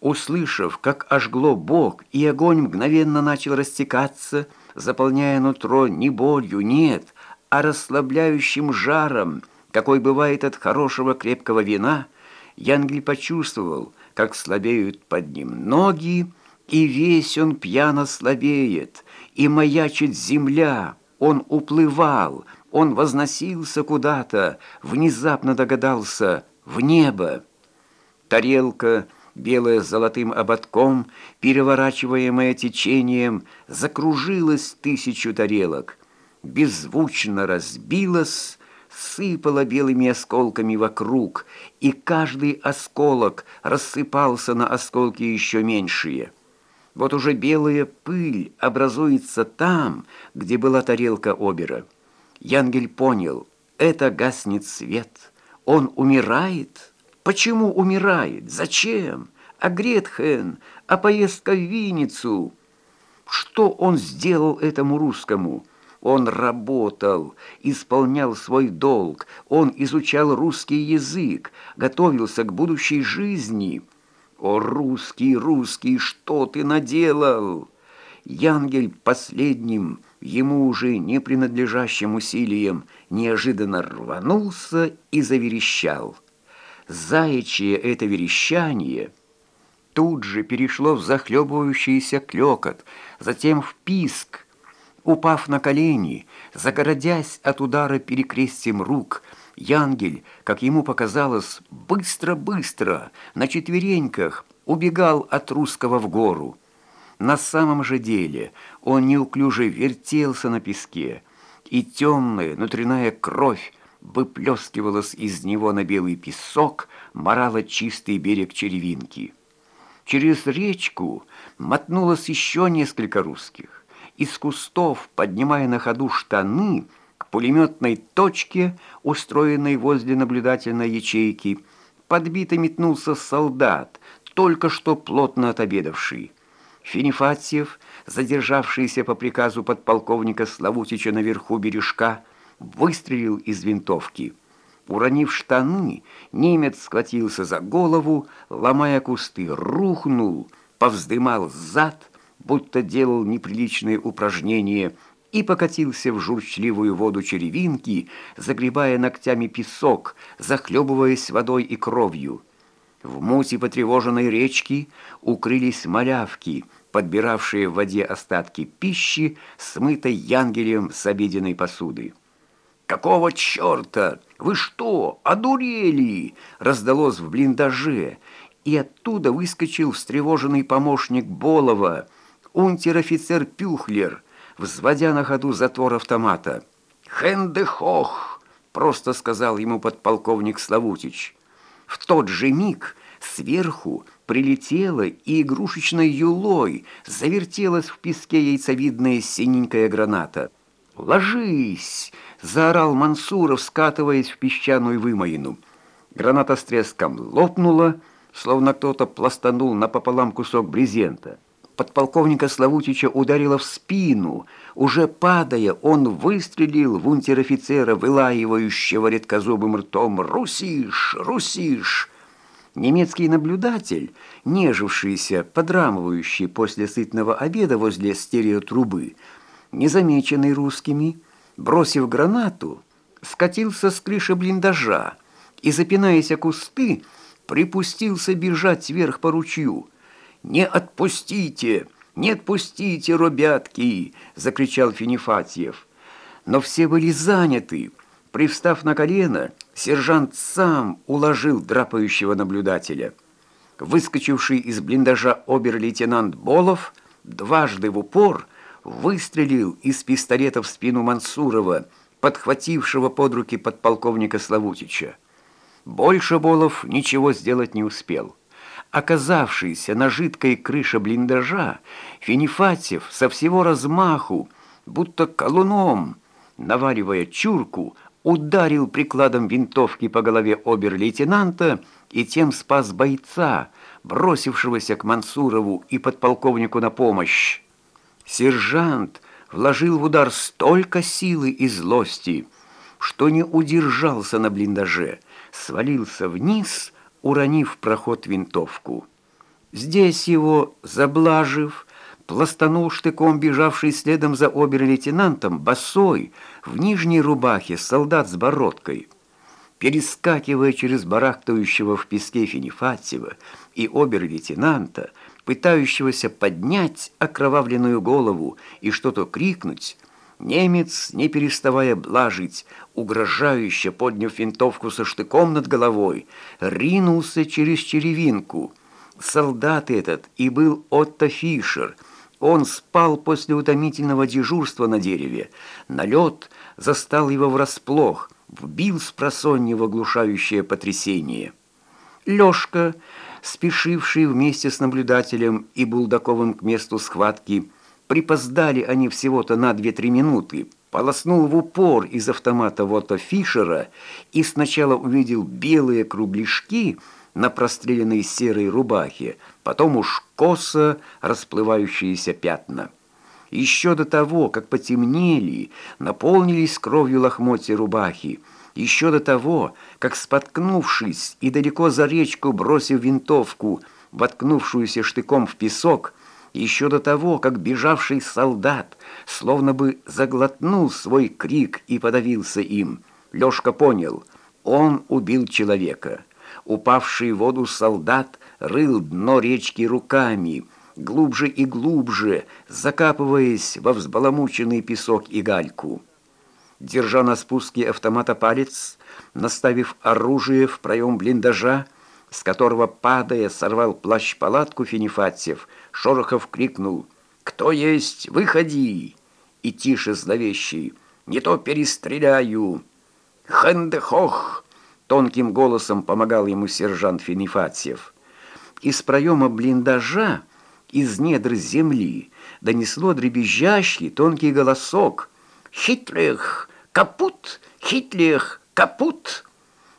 Услышав, как ожгло бок, и огонь мгновенно начал растекаться, заполняя нутро не болью, нет, а расслабляющим жаром, какой бывает от хорошего крепкого вина, Янгель почувствовал, как слабеют под ним ноги, и весь он пьяно слабеет, и маячит земля, он уплывал, он возносился куда-то, внезапно догадался, в небо. Тарелка, белая с золотым ободком, переворачиваемая течением, закружилась тысячу тарелок, беззвучно разбилась, сыпала белыми осколками вокруг, и каждый осколок рассыпался на осколки еще меньшие. Вот уже белая пыль образуется там, где была тарелка Обера. Янгель понял, это гаснет свет. Он умирает. Почему умирает? Зачем? А Гретхен? А поездка в Винницу? Что он сделал этому русскому? Он работал, исполнял свой долг, он изучал русский язык, готовился к будущей жизни – «О, русский, русский, что ты наделал?» Янгель последним, ему уже не принадлежащим усилием, неожиданно рванулся и заверещал. Заячье это верещание тут же перешло в захлебывающийся клёкот, затем в писк. Упав на колени, загородясь от удара перекрестием рук, Янгель, как ему показалось, быстро-быстро, на четвереньках, убегал от русского в гору. На самом же деле он неуклюже вертелся на песке, и темная внутренняя кровь выплескивалась из него на белый песок, морала чистый берег черевинки. Через речку мотнулось еще несколько русских. Из кустов, поднимая на ходу штаны, пулеметной точке, устроенной возле наблюдательной ячейки, подбито метнулся солдат, только что плотно отобедавший. Финифатьев, задержавшийся по приказу подполковника Славутича наверху бережка, выстрелил из винтовки. Уронив штаны, немец схватился за голову, ломая кусты, рухнул, повздымал зад, будто делал неприличные упражнения – и покатился в журчливую воду черевинки, загребая ногтями песок, захлебываясь водой и кровью. В муте потревоженной речки укрылись малявки, подбиравшие в воде остатки пищи, смытой янгелем с обеденной посуды. «Какого черта? Вы что, одурели?» раздалось в блиндаже, и оттуда выскочил встревоженный помощник Болова, унтер-офицер Пюхлер, взводя на ходу затвор автомата. «Хендехох!» — просто сказал ему подполковник Славутич. В тот же миг сверху прилетела и игрушечной юлой завертелась в песке яйцевидная синенькая граната. «Ложись!» — заорал Мансуров, скатываясь в песчаную вымоину. Граната с треском лопнула, словно кто-то пластанул напополам кусок брезента подполковника Славутича ударило в спину. Уже падая, он выстрелил в унтер-офицера, вылаивающего редкозубым ртом «Русиш! Русиш!». Немецкий наблюдатель, нежившийся, подрамывающий после сытного обеда возле стереотрубы, незамеченный русскими, бросив гранату, скатился с крыши блиндажа и, запинаясь о кусты, припустился бежать вверх по ручью – «Не отпустите! Не отпустите, ребятки!» — закричал Финифатьев. Но все были заняты. Привстав на колено, сержант сам уложил драпающего наблюдателя. Выскочивший из блиндажа обер-лейтенант Болов дважды в упор выстрелил из пистолета в спину Мансурова, подхватившего под руки подполковника Славутича. Больше Болов ничего сделать не успел. Оказавшийся на жидкой крыше блиндажа, Финифатьев со всего размаху, будто колуном, наваривая чурку, ударил прикладом винтовки по голове обер-лейтенанта и тем спас бойца, бросившегося к Мансурову и подполковнику на помощь. Сержант вложил в удар столько силы и злости, что не удержался на блиндаже, свалился вниз уронив в проход винтовку. Здесь его, заблажив, пластанул штыком бежавший следом за обер-лейтенантом, босой, в нижней рубахе, солдат с бородкой. Перескакивая через барахтающего в песке Финифатьева и обер-лейтенанта, пытающегося поднять окровавленную голову и что-то крикнуть, немец, не переставая блажить, угрожающе подняв винтовку со штыком над головой, ринулся через черевинку. Солдат этот и был Отто Фишер. Он спал после утомительного дежурства на дереве. Налет застал его врасплох, вбил с просонья в оглушающее потрясение. Лёшка, спешивший вместе с наблюдателем и Булдаковым к месту схватки, припоздали они всего-то на 2-3 минуты, полоснул в упор из автомата Вота Фишера и сначала увидел белые кругляшки на простреленной серой рубахе, потом уж косо расплывающиеся пятна. Еще до того, как потемнели, наполнились кровью лохмотья рубахи, еще до того, как, споткнувшись и далеко за речку бросив винтовку, воткнувшуюся штыком в песок, еще до того, как бежавший солдат словно бы заглотнул свой крик и подавился им, Лёшка понял, он убил человека. Упавший в воду солдат рыл дно речки руками, глубже и глубже, закапываясь во взбаламученный песок и гальку. Держа на спуске автомата палец, наставив оружие в проем блиндажа, с которого, падая, сорвал плащ-палатку Финифатьев, Шорохов крикнул «Кто есть? Выходи!» И тише зловещий «Не то перестреляю!» «Хэндехох!» Тонким голосом помогал ему сержант Финифатьев. Из проема блиндажа, из недр земли, донесло дребезжащий тонкий голосок «Хитлых! Капут! Хитлих! Капут!»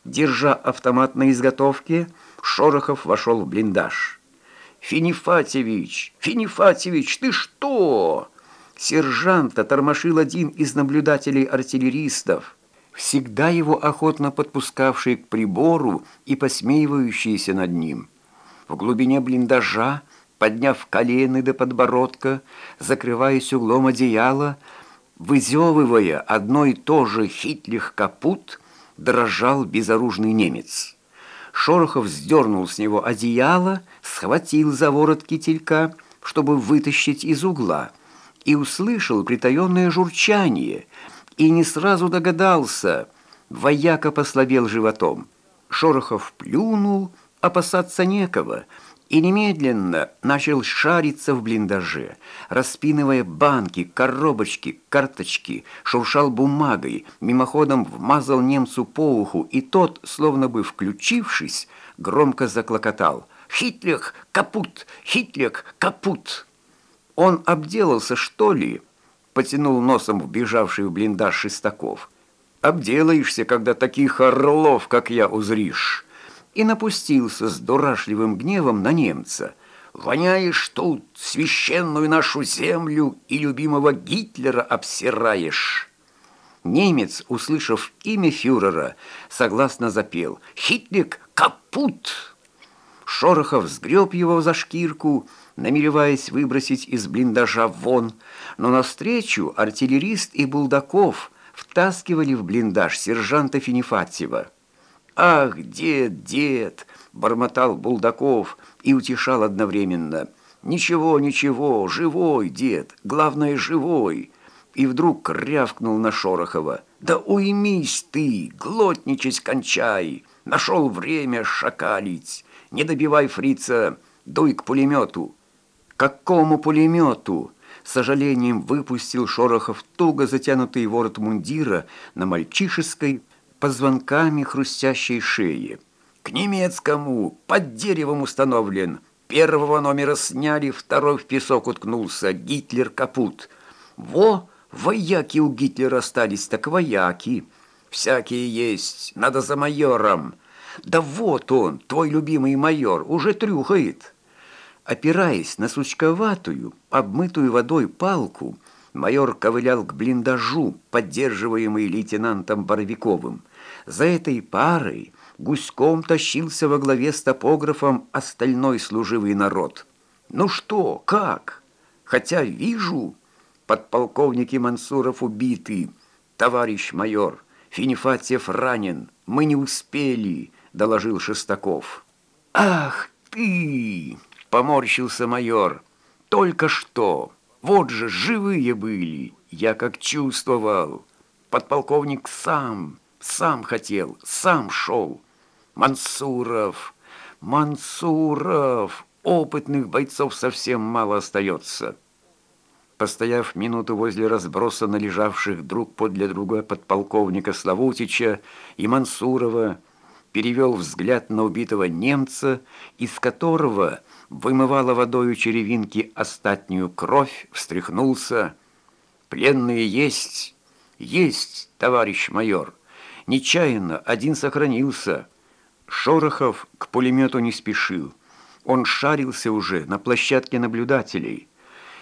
Держа автомат на изготовке, Шорохов вошел в блиндаж. «Финифатьевич! Финифатьевич, ты что?» Сержанта тормошил один из наблюдателей-артиллеристов, всегда его охотно подпускавший к прибору и посмеивающийся над ним. В глубине блиндажа, подняв колено до подбородка, закрываясь углом одеяла, вызевывая одно и то же хитлих капут, дрожал безоружный немец. Шорохов сдернул с него одеяло, схватил за ворот кителька, чтобы вытащить из угла, и услышал притаенное журчание, и не сразу догадался, вояка послабел животом. Шорохов плюнул, опасаться некого — и немедленно начал шариться в блиндаже, распинывая банки, коробочки, карточки, шуршал бумагой, мимоходом вмазал немцу по уху, и тот, словно бы включившись, громко заклокотал «Хитлех, капут! Хитлех, капут!» «Он обделался, что ли?» — потянул носом вбежавший в блиндаж Шестаков. «Обделаешься, когда таких орлов, как я, узришь!» И напустился с дурашливым гневом на немца. «Воняешь тут, священную нашу землю и любимого Гитлера обсираешь!» Немец, услышав имя фюрера, согласно запел «Хитлик капут!» Шорохов сгреб его за шкирку, намереваясь выбросить из блиндажа вон, но навстречу артиллерист и Булдаков втаскивали в блиндаж сержанта Финифатьева. «Ах, дед, дед!» — бормотал Булдаков и утешал одновременно. «Ничего, ничего, живой, дед, главное, живой!» И вдруг рявкнул на Шорохова. «Да уймись ты, глотничать кончай! Нашел время шакалить! Не добивай фрица, дуй к пулемету!» «Какому пулемету?» С сожалением выпустил Шорохов туго затянутый ворот мундира на мальчишеской позвонками хрустящей шеи. К немецкому, под деревом установлен. Первого номера сняли, второй в песок уткнулся. Гитлер капут. Во, вояки у Гитлера остались, так вояки. Всякие есть, надо за майором. Да вот он, твой любимый майор, уже трюхает. Опираясь на сучковатую, обмытую водой палку, майор ковылял к блиндажу, поддерживаемый лейтенантом Боровиковым. За этой парой гуськом тащился во главе с топографом остальной служивый народ. «Ну что, как? Хотя вижу, подполковники Мансуров убиты, товарищ майор, Финифатьев ранен, мы не успели», — доложил Шестаков. «Ах ты!» — поморщился майор. «Только что! Вот же живые были! Я как чувствовал! Подполковник сам, сам хотел, сам шел! Мансуров! Мансуров! Опытных бойцов совсем мало остается!» Постояв минуту возле разбросанно лежавших друг подле друга подполковника Славутича и Мансурова, перевел взгляд на убитого немца, из которого вымывала водою черевинки остатнюю кровь, встряхнулся. «Пленные есть, есть, товарищ майор. Нечаянно один сохранился». Шорохов к пулемету не спешил. Он шарился уже на площадке наблюдателей.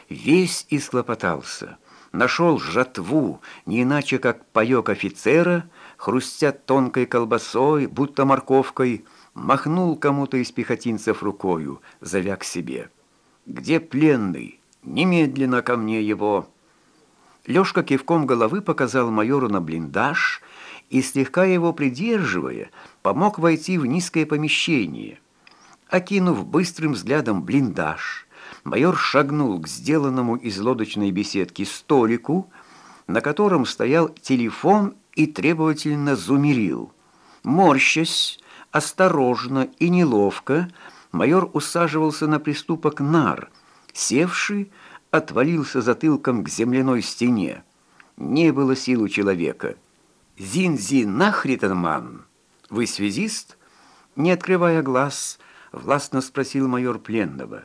Весь исхлопотался. Нашел жатву, не иначе как паёк офицера, хрустя тонкой колбасой, будто морковкой, махнул кому-то из пехотинцев рукою, зовя к себе. «Где пленный? Немедленно ко мне его!» Лёшка кивком головы показал майору на блиндаж и, слегка его придерживая, помог войти в низкое помещение. Окинув быстрым взглядом блиндаж, майор шагнул к сделанному из лодочной беседки столику, на котором стоял телефон и требовательно зумерил. Морщась, осторожно и неловко, майор усаживался на приступок нар, севший, отвалился затылком к земляной стене. Не было сил у человека. «Зинзи нахритенман, вы связист?» Не открывая глаз, властно спросил майор пленного.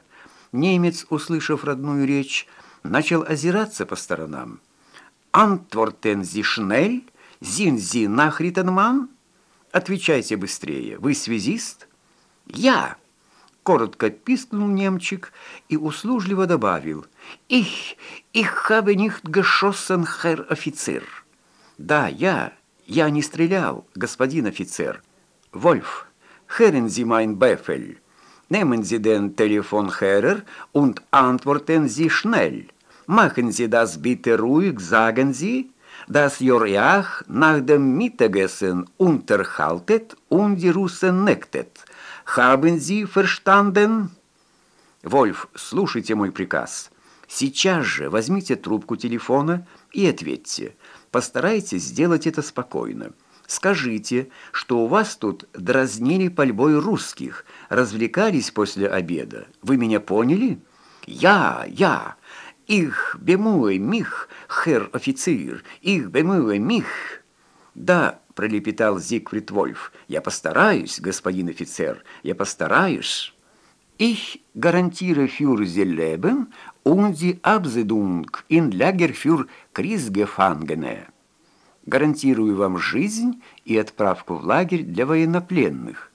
Немец, услышав родную речь, начал озираться по сторонам. «Антвортен зи шнель?» Зинзи Нахритенман? Отвечайте быстрее. Вы связист? Я. Коротко пискнул немчик и услужливо добавил. Ich, ich habe nicht geschossen, Herr офицер. Да, я. Я не стрелял, господин офицер. Вольф, hören Sie mein Befehl. Nehmen Sie den Telefonhörer und antworten Sie schnell. Machen Sie das bitte ruhig, sagen Sie dass ihr euch nach dem Mittagessen unterhaltet und die Russen nektet. Haben Sie verstanden? Вольф, слушайте мой приказ. Сейчас же возьмите трубку телефона и ответьте. Постарайтесь сделать это спокойно. Скажите, что у вас тут дразнили пальбой русских, развлекались после обеда. Вы меня поняли? Я, я. «Их бемуэ мих, хер офицер, их бемуэ мих!» «Да», — пролепетал Зигфрид Вольф, — «я постараюсь, господин офицер, я постараюсь». «Ich garantiere für Sie Leben und die Absiedlung in Lager für Kriegsgefangene». «Гарантирую вам жизнь и отправку в лагерь для военнопленных».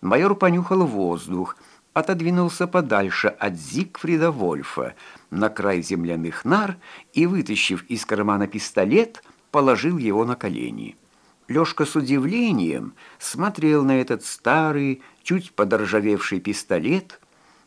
Майор понюхал воздух, отодвинулся подальше от Зигфрида Вольфа на край земляных нар и, вытащив из кармана пистолет, положил его на колени. Лёшка с удивлением смотрел на этот старый, чуть подоржавевший пистолет.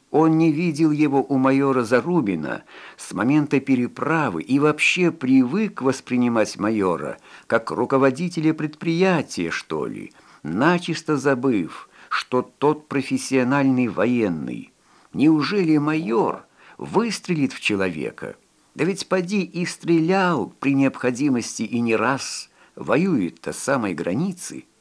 Он не видел его у майора Зарубина с момента переправы и вообще привык воспринимать майора как руководителя предприятия, что ли, начисто забыв – что тот профессиональный военный. Неужели майор выстрелит в человека? Да ведь поди и стрелял при необходимости и не раз, воюет-то самой границы –